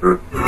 Mm-hmm.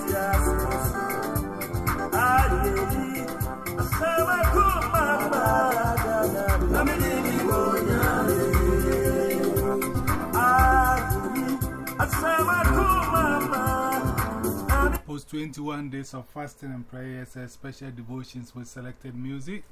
Post 21 days of fasting and prayers and special devotions with selected music.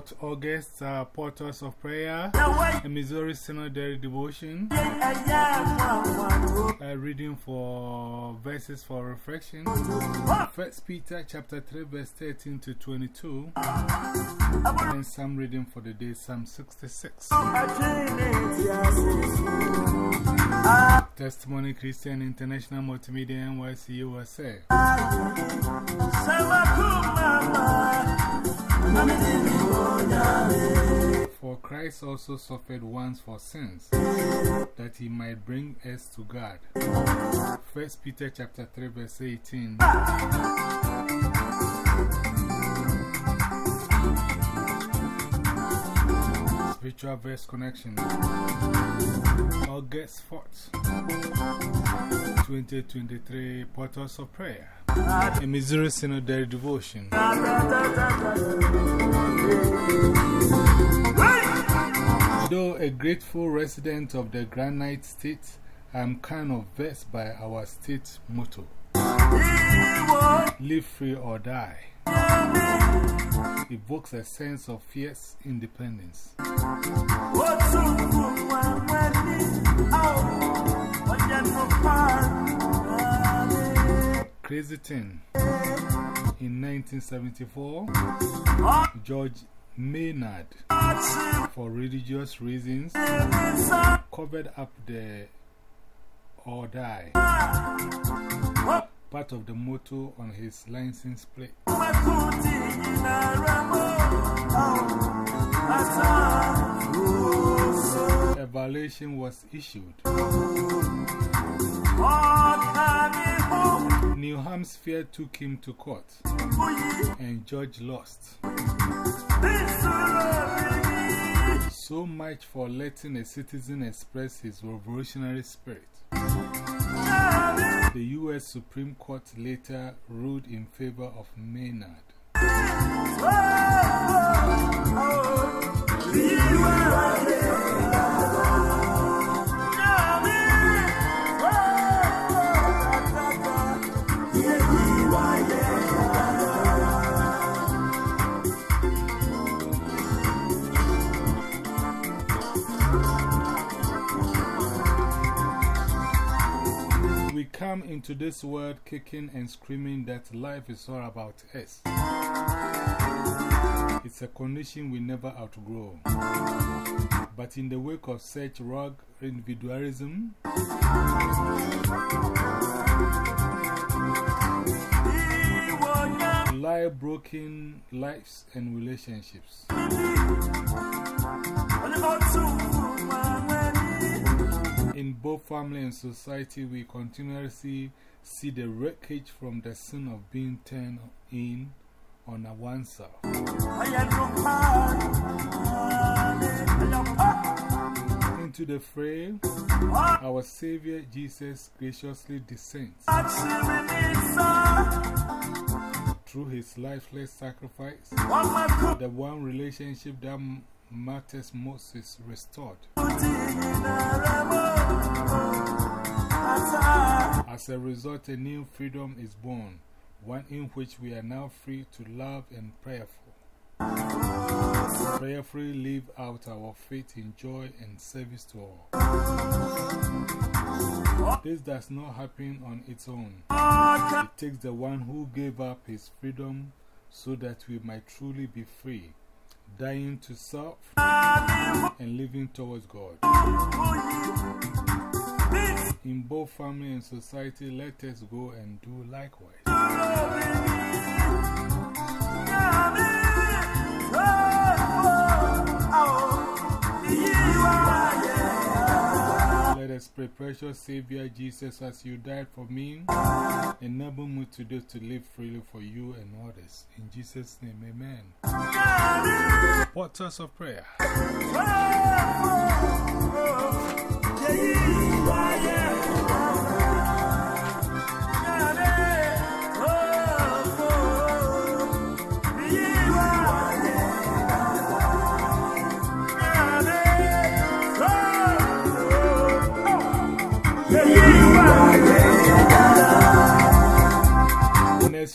Fourth August uh, Portals of Prayer, a Missouri Synodary Devotion, uh, reading for verses for reflection. First Peter chapter 3, verse 13 to 22, and some reading for the day, Psalm 66. Testimony Christian International Multimedia NYC USA. For Christ also suffered once for sins, that he might bring us to God. First Peter chapter 3 verse 18. Spiritual verse connection. August 4th, 2023, Portals of Prayer. A Missouri Synodary Devotion. Though a grateful resident of the Granite State, I am kind of vexed by our state motto Live free or die. Evokes a sense of fierce independence. Crazy thing. In 1974, George Maynard, for religious reasons, covered up the or die part of the motto on his license plate. Violation was issued. New Hampshire took him to court, and George lost. So much for letting a citizen express his revolutionary spirit. The U.S. Supreme Court later ruled in favor of Maynard. We come into this world kicking and screaming that life is all about us. It's a condition we never outgrow. But in the wake of such rogue individualism, lie broken lives and relationships. In both family and society, we continuously see the wreckage from the sin of being turned in on oneself. Into the fray, our Savior Jesus graciously descends through his lifeless sacrifice. The one relationship that matters most is restored. As a result, a new freedom is born, one in which we are now free to love and prayerful. Prayerfully live out our faith in joy and service to all. This does not happen on its own. It takes the one who gave up his freedom so that we might truly be free, dying to self and living towards God. In both family and society, let us go and do likewise. Let us pray, precious Savior Jesus, as you died for me, enable me today to live freely for you and others. In Jesus' name, amen. Portals of prayer.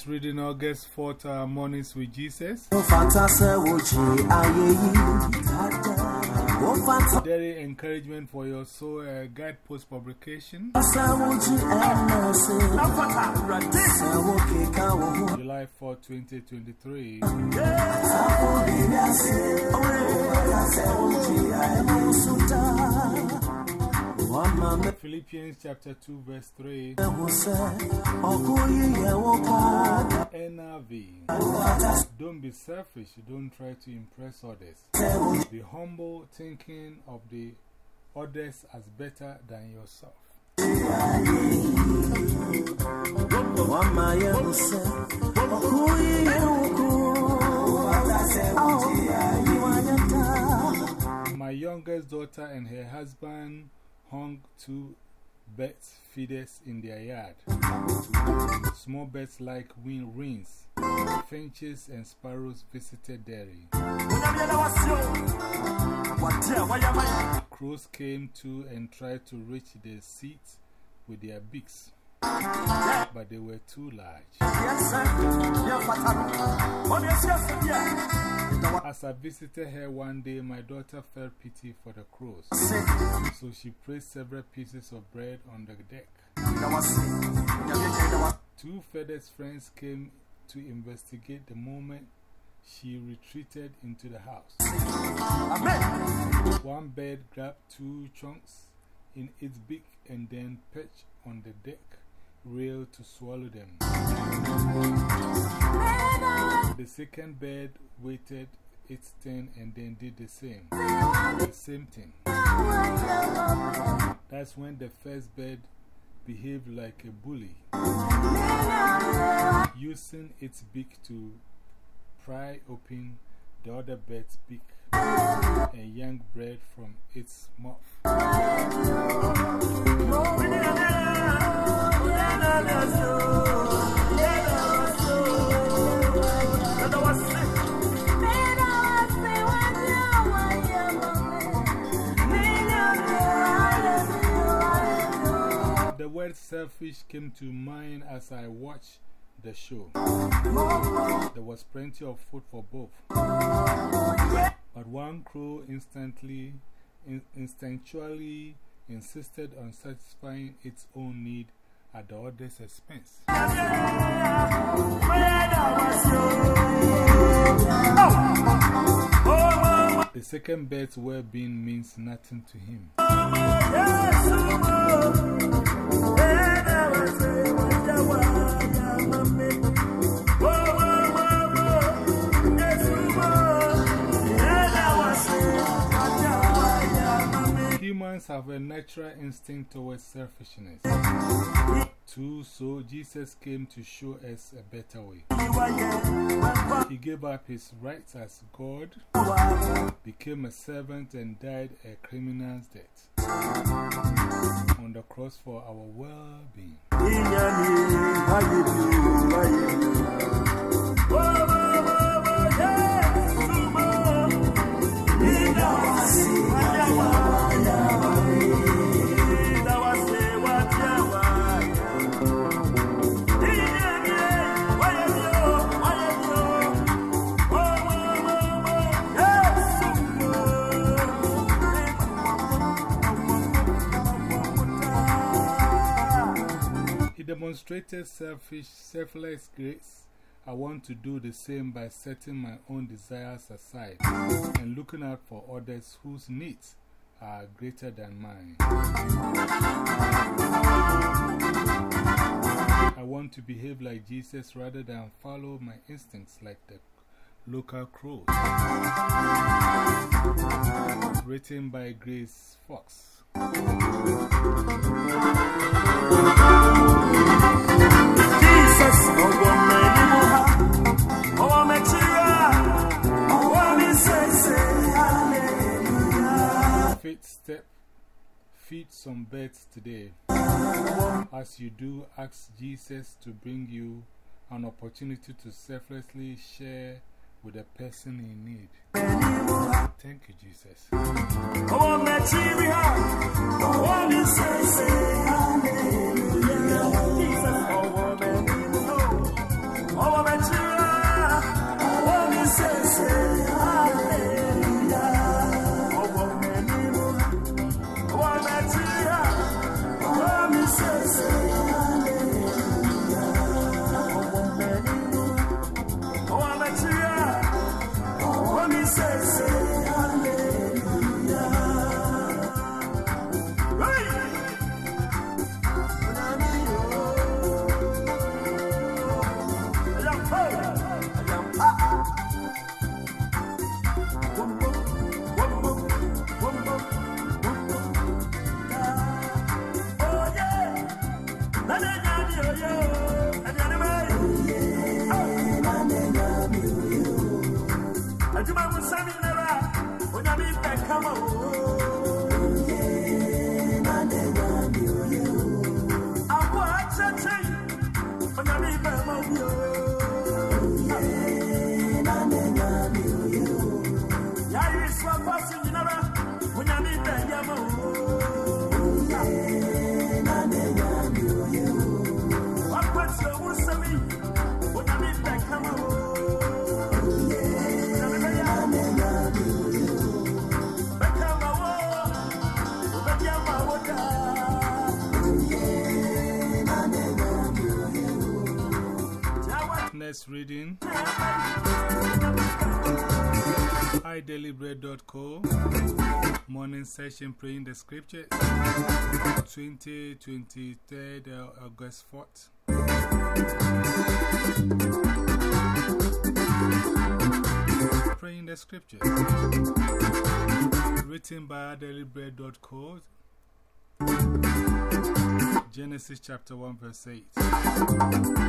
Reading August 4th, uh, Mornings with Jesus. Daily encouragement for your soul, uh, guide post publication. July 4, 2023. Philippians chapter 2, verse 3. NRV. Don't be selfish, don't try to impress others. Be humble, thinking of the others as better than yourself. My youngest daughter and her husband hung two birds feeders in their yard. Small birds like wind rings, finches, and sparrows visited dairy. Crows came too and tried to reach the seats with their beaks, but they were too large. As I visited her one day, my daughter felt pity for the crows, so she placed several pieces of bread on the deck. Two feathered friends came to investigate the moment she retreated into the house. One bird grabbed two chunks in its beak and then perched on the deck rail to swallow them. The second bird waited its turn and then did the same. The same thing. That's when the first bird behaved like a bully, using its beak to pry open the other bird's beak and yank bread from its mouth. The word selfish came to mind as I watched the show. There was plenty of food for both. But one crow instantly, in, instinctually insisted on satisfying its own need at the other's expense. The second bird's well being means nothing to him. Have a natural instinct towards selfishness. Too, so Jesus came to show us a better way. He gave up his rights as God, became a servant, and died a criminal's death on the cross for our well being. Demonstrated selfish, selfless grace. I want to do the same by setting my own desires aside and looking out for others whose needs are greater than mine. I want to behave like Jesus rather than follow my instincts like the local crows. Written by Grace Fox. Feed step, feed some birds today. As you do, ask Jesus to bring you an opportunity to selflessly share with a person in need. Thank you, Jesus. Ọwọ́ idailybread.co Morning session praying the scripture. 20 23rd uh, August 4th. Praying the scriptures written by idailybread.co Genesis chapter 1 verse 8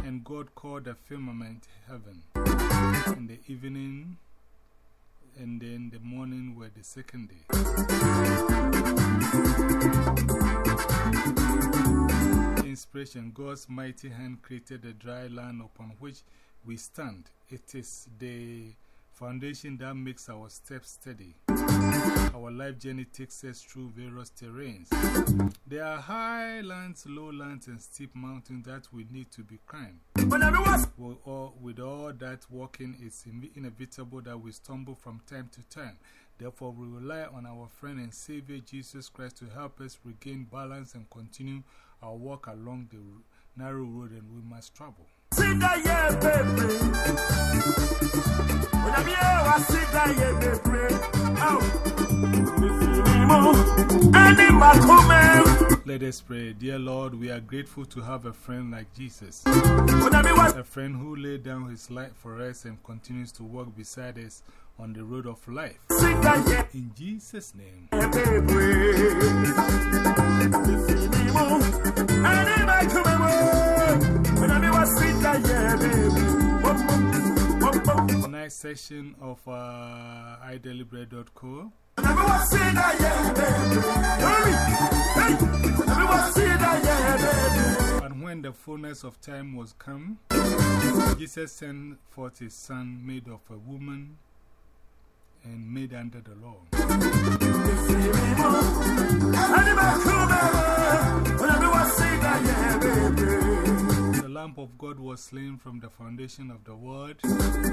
And God called the firmament heaven in the evening and then the morning were the second day. Inspiration God's mighty hand created the dry land upon which we stand. It is the foundation that makes our steps steady. Our life journey takes us through various terrains. There are high lands, low lands, and steep mountains that we need to be climbed. With all, with all that walking, it's inevitable that we stumble from time to time. Therefore, we rely on our friend and Savior Jesus Christ to help us regain balance and continue our walk along the narrow road and we must travel. Sit down, yeah, baby. When I'm here, I sit Let us pray. Dear Lord, we are grateful to have a friend like Jesus. When I'm here, A friend who laid down his life for us and continues to walk beside us on the road of life. In Jesus' name. Tonight's session of uh, idailybread.co. And when the fullness of time was come, Jesus sent forth his son, made of a woman and made under the law. Of God was slain from the foundation of the world,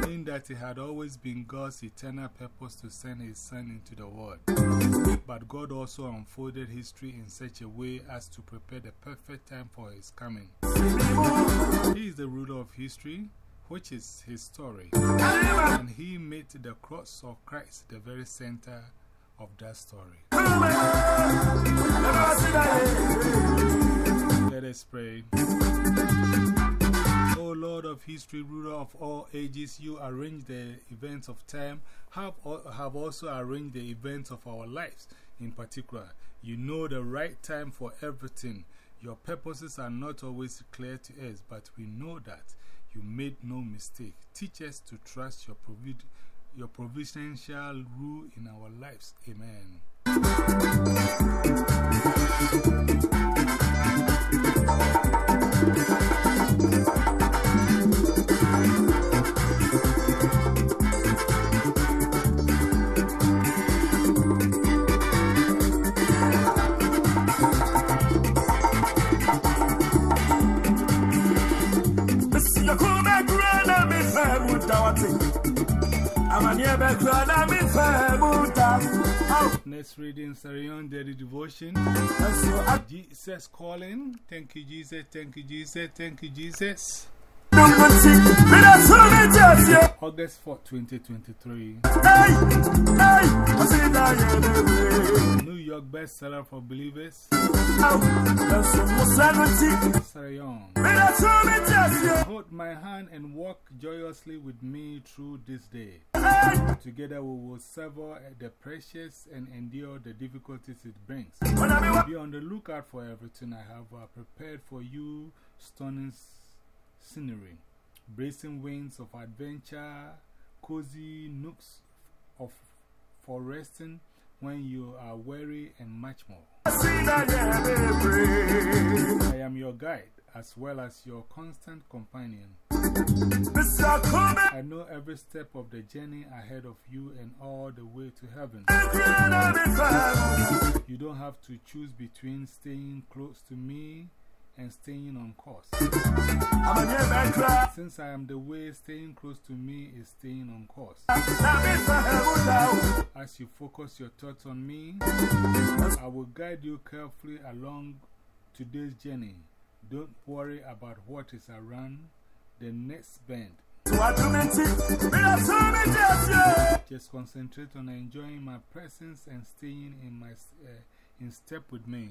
in that it had always been God's eternal purpose to send his Son into the world. But God also unfolded history in such a way as to prepare the perfect time for his coming. He is the ruler of history, which is his story. And he made the cross of Christ the very center of that story. Let us pray. O Lord of history, ruler of all ages, you arrange the events of time, have, have also arranged the events of our lives in particular. You know the right time for everything. Your purposes are not always clear to us, but we know that you made no mistake. Teach us to trust your, provid your providential rule in our lives. Amen. Next reading, Sarion Daily Devotion. Jesus calling. Thank you, Jesus. Thank you, Jesus. Thank you, Jesus. August 4, 2023. New York bestseller for believers. Hold my hand and walk joyously with me through this day. Together we will sever the precious and endure the difficulties it brings. Be on the lookout for everything I have uh, prepared for you, stunning scenery, bracing winds of adventure, cozy nooks of for resting when you are weary, and much more. I am your guide as well as your constant companion. I know every step of the journey ahead of you and all the way to heaven. You don't have to choose between staying close to me and staying on course. Since I am the way, staying close to me is staying on course. As you focus your thoughts on me, I will guide you carefully along today's journey. Don't worry about what is around the next bend. Just concentrate on enjoying my presence and staying in my. Uh, in step with me.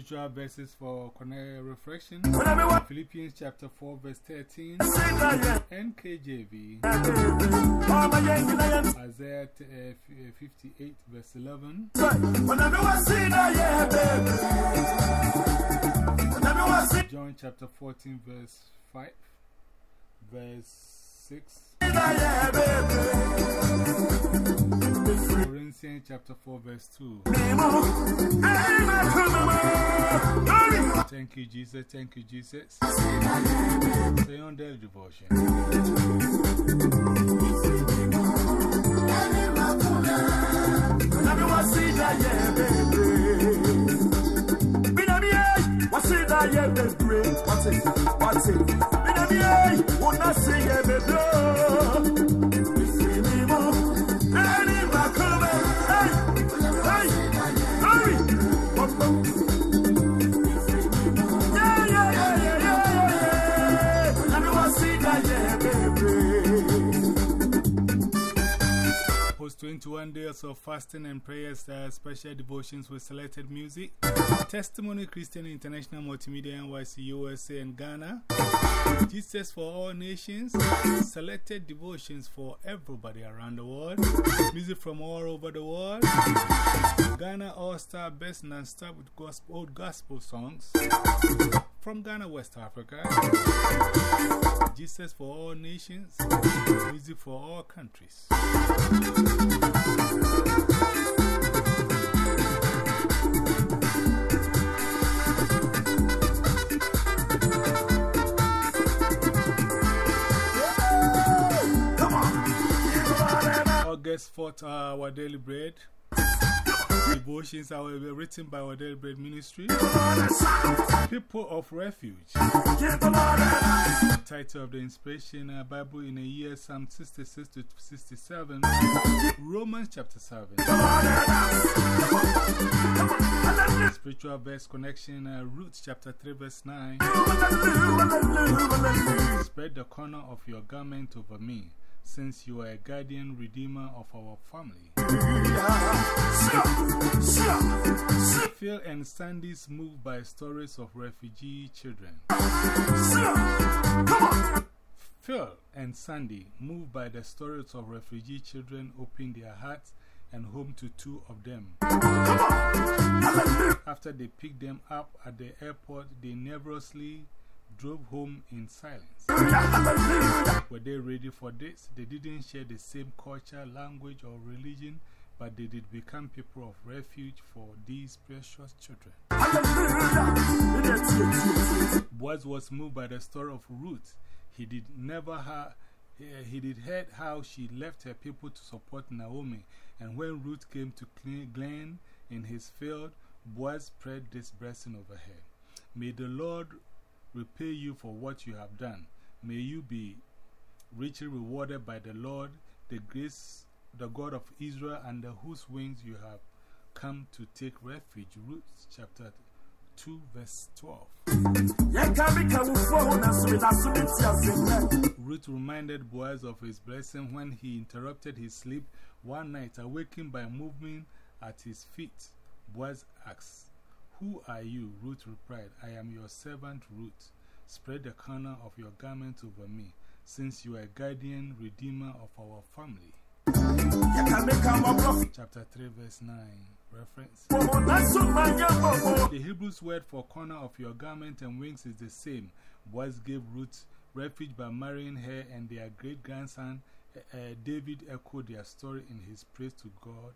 Spiritual verses for Cornelia Reflection Philippians chapter 4, verse 13, NKJV, Isaiah uh, 58, verse 11, John chapter 14, verse 5 verse 6. Corinthians chapter 4, verse 2. Thank you, Jesus. Thank you, Jesus. Stay on daily devotion. What's it? What's it? 21 21 days of fasting and prayers, uh, special devotions with selected music, Testimony Christian International Multimedia NYC USA and Ghana, Jesus for All Nations, selected devotions for everybody around the world, music from all over the world, Ghana All Star Best Non-Stop gospel, Old Gospel Songs from Ghana, West Africa, Jesus for All Nations, music for all countries. August 4th, uh, our daily bread. Devotions are written by our daily bread ministry. People of Refuge. Title of the inspiration uh, Bible in a year Psalm 66 to 67. Romans chapter 7. Spiritual verse connection uh, Ruth chapter 3 verse 9. Spread the corner of your garment over me since you are a guardian redeemer of our family. Phil and Sandy's moved by stories of refugee children. Phil and Sandy, moved by the stories of refugee children, opened their hearts and home to two of them. After they picked them up at the airport, they nervously drove home in silence. Were they ready for this? They didn't share the same culture, language, or religion, but they did become people of refuge for these precious children. Boaz was moved by the story of Ruth. He did never have. He did heard how she left her people to support Naomi, and when Ruth came to glean in his field, Boaz spread this blessing over her. May the Lord repay you for what you have done. May you be richly rewarded by the Lord, the grace, the God of Israel, under whose wings you have come to take refuge. Ruth chapter 2, verse 12. Ruth reminded Boaz of his blessing when he interrupted his sleep one night, awakened by movement at his feet. Boaz asked, who are you? Ruth replied, I am your servant Ruth. Spread the corner of your garment over me, since you are guardian redeemer of our family. Chapter 3, verse 9. Reference. The Hebrews word for corner of your garment and wings is the same. Boaz gave Ruth refuge by marrying her, and their great grandson uh, David echoed their story in his praise to God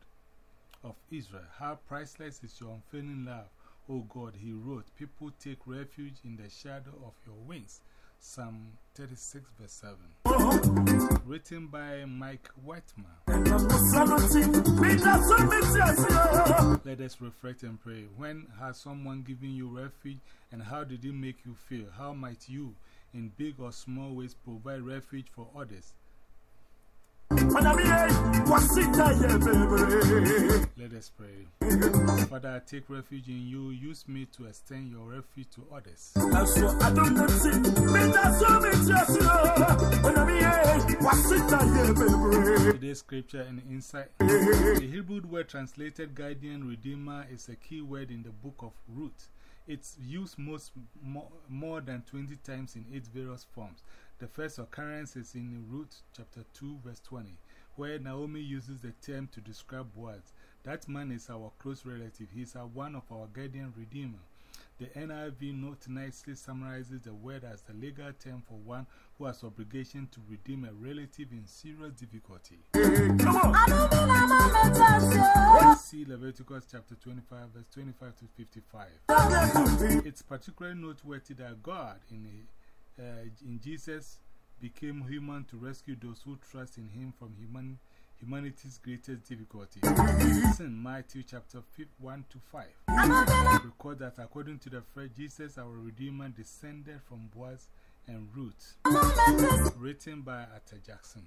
of Israel. How priceless is your unfailing love! O God, he wrote, People take refuge in the shadow of your wings. Psalm 36, verse 7. Written by Mike Wittmer. Let us reflect and pray. When has someone given you refuge and how did it make you feel? How might you, in big or small ways, provide refuge for others? Let us pray. Father, I take refuge in you. Use me to extend your refuge to others. Today's scripture and insight. The Hebrew word translated guardian redeemer is a key word in the book of Ruth. It's used most, more, more than 20 times in its various forms. The first occurrence is in Ruth chapter 2, verse 20, where Naomi uses the term to describe Boaz. That man is our close relative. He is one of our guardian redeemer. The NIV note nicely summarizes the word as the legal term for one who has obligation to redeem a relative in serious difficulty. See Leviticus chapter 25, verse 25 to 55. It's particularly noteworthy that God, in, a, uh, in Jesus, became human to rescue those who trust in Him from human, humanity's greatest difficulty. Listen, Matthew chapter 5, 1 to 5. Record that according to the phrase, Jesus, our Redeemer, descended from Boaz and Ruth. Written by Arthur Jackson.